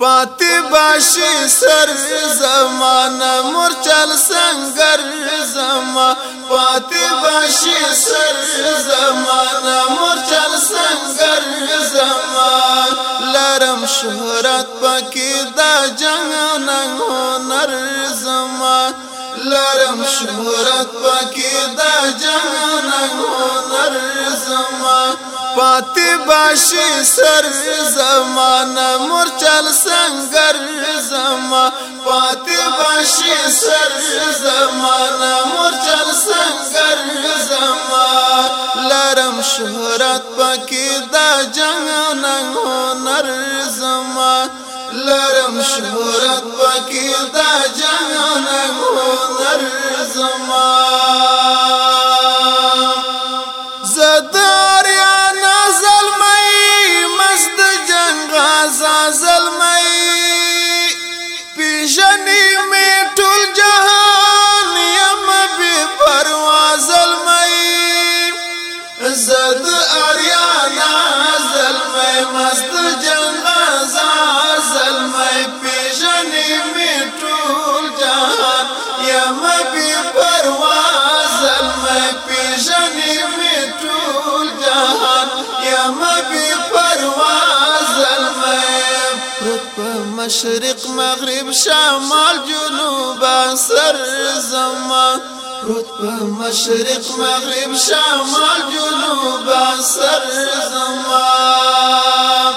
پاتې باشي سر زمانہ مرچل سنگر زما پاتې باشي سر زمانہ مرچل سنگر زما لرم شهرت پکې دا جنگ نن هنر زما لرم شهرت پکې دا جهان هنر زما پاتې باشي سر زمانه مرچل سنگر زما پاتې باشي سر زمانه مرچل سنگر زما لرم شهرت پکې دا جهان هنر لرم شهرت پکی دا جهان هنر زما زدار یا نازل مئی مست جنگ غازا زلمئی پیشنی می ټول جهان یم بی پروا زلمئی زد اری یم بی پرواز زلمه مشرق مغرب شمال جنوب سر زمان پروت په مشرق مغرب شمال جنوب سر زمان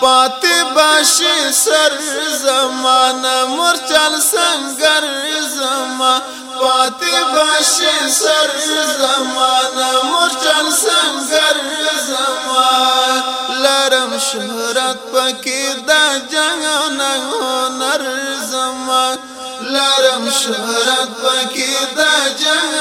پات باشي سر زمان مرچل سنگر زمان پات باشي سر زمان مرچل شهرت پکې دا جهان هنر زما لرم شهرت پکې دا جهان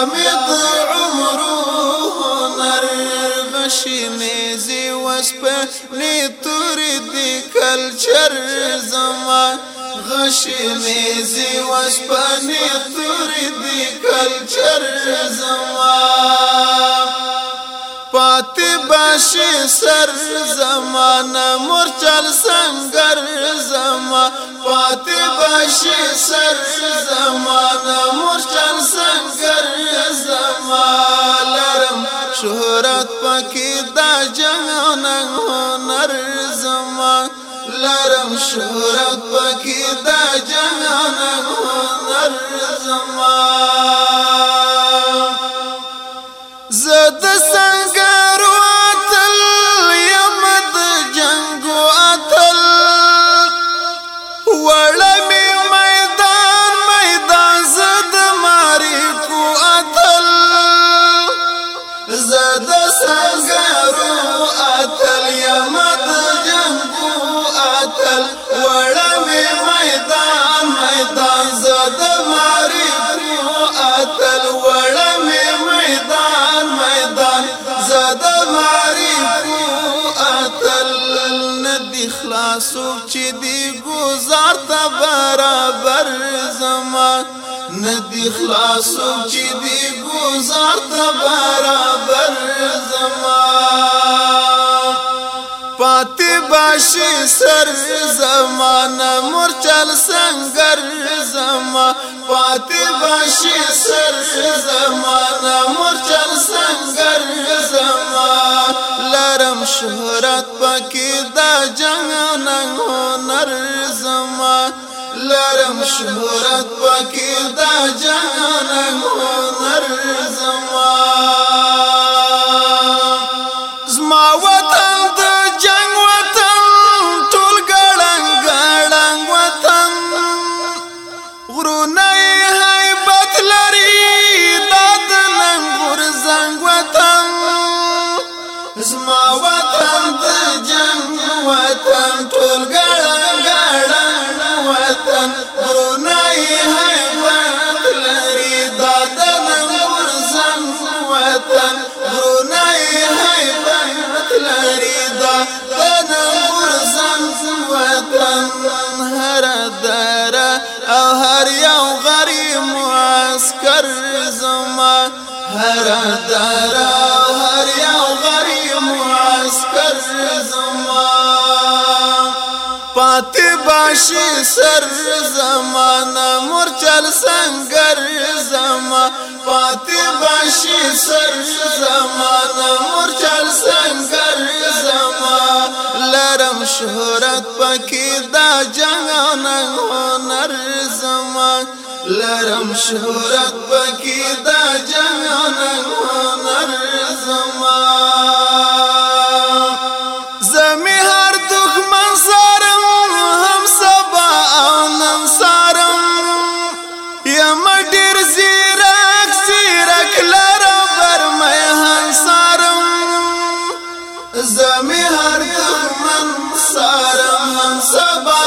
دامد عمرو نر بشینی زی وسپنی تور دی کلچر زما غشینی زی وسپنی تور دی کلچر زما پات باشی سر زمان مرچل سنگر زمان پات باشی سر زمان مرچل سنگر زمالرم شهرت پکی دا جهان هنر زما لرم شهرت پکی دا جهان هنر زما زدس معرفو اتل ندی خلاصو چې دی گزار تا برابر زما ندی خلاصو چې دی گزار تا برابر زما پاتې باشي سر زمانه مرچل سنگر زما پاتې باشي سر زمانه مرچل سنگر شهرت پکې دا جهان هنر زما لرم شهرت پکې دا جهان هنر زما ټول ګړنګ ګړنګ وطن غرونه دا د نور سم وطن غرونه حیوان لري دا د نور سم وطن هر در او هر یو غریم عسكر زما هر در پاتې باشي سر زمانہ مرچل سنگر زما پاتې باشي سر زمانہ مرچل سنگر زما لرم شهرت پکې دا جهان هنر زما لرم شهرت پکې دا جهان هنر زما تم ډیر زیرک زیرک لرم بر مې همسارم زمي هر دمن سارم هم سبا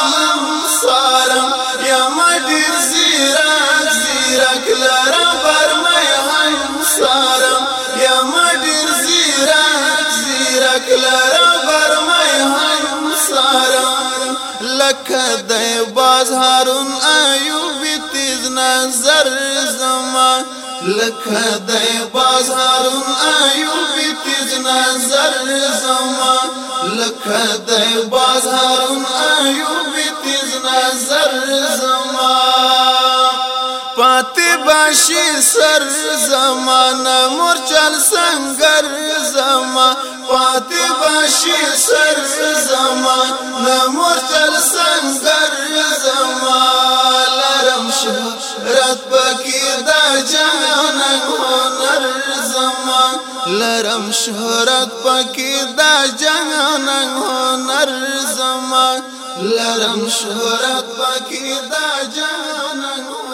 هم سارم یا مډیر زیرک زیرک لرم بر مې همسارم یا مډیر زیرک زیرک لرم بر مې همسارم لکه د باز هارون ایوب تیز نظر زما لکه د بازار ایوب تیز نظر زما لکه د بازار ایوب تیز نظر زما پاتې باشي سر زمانہ مرچل سنگر زما پاتې باشي سر زمانہ مرچل سنگر رات پکې دا جهان هنر زما لرم شهرت پکې دا جهان هنر زما لرم شهرت پکې دا جهان هنر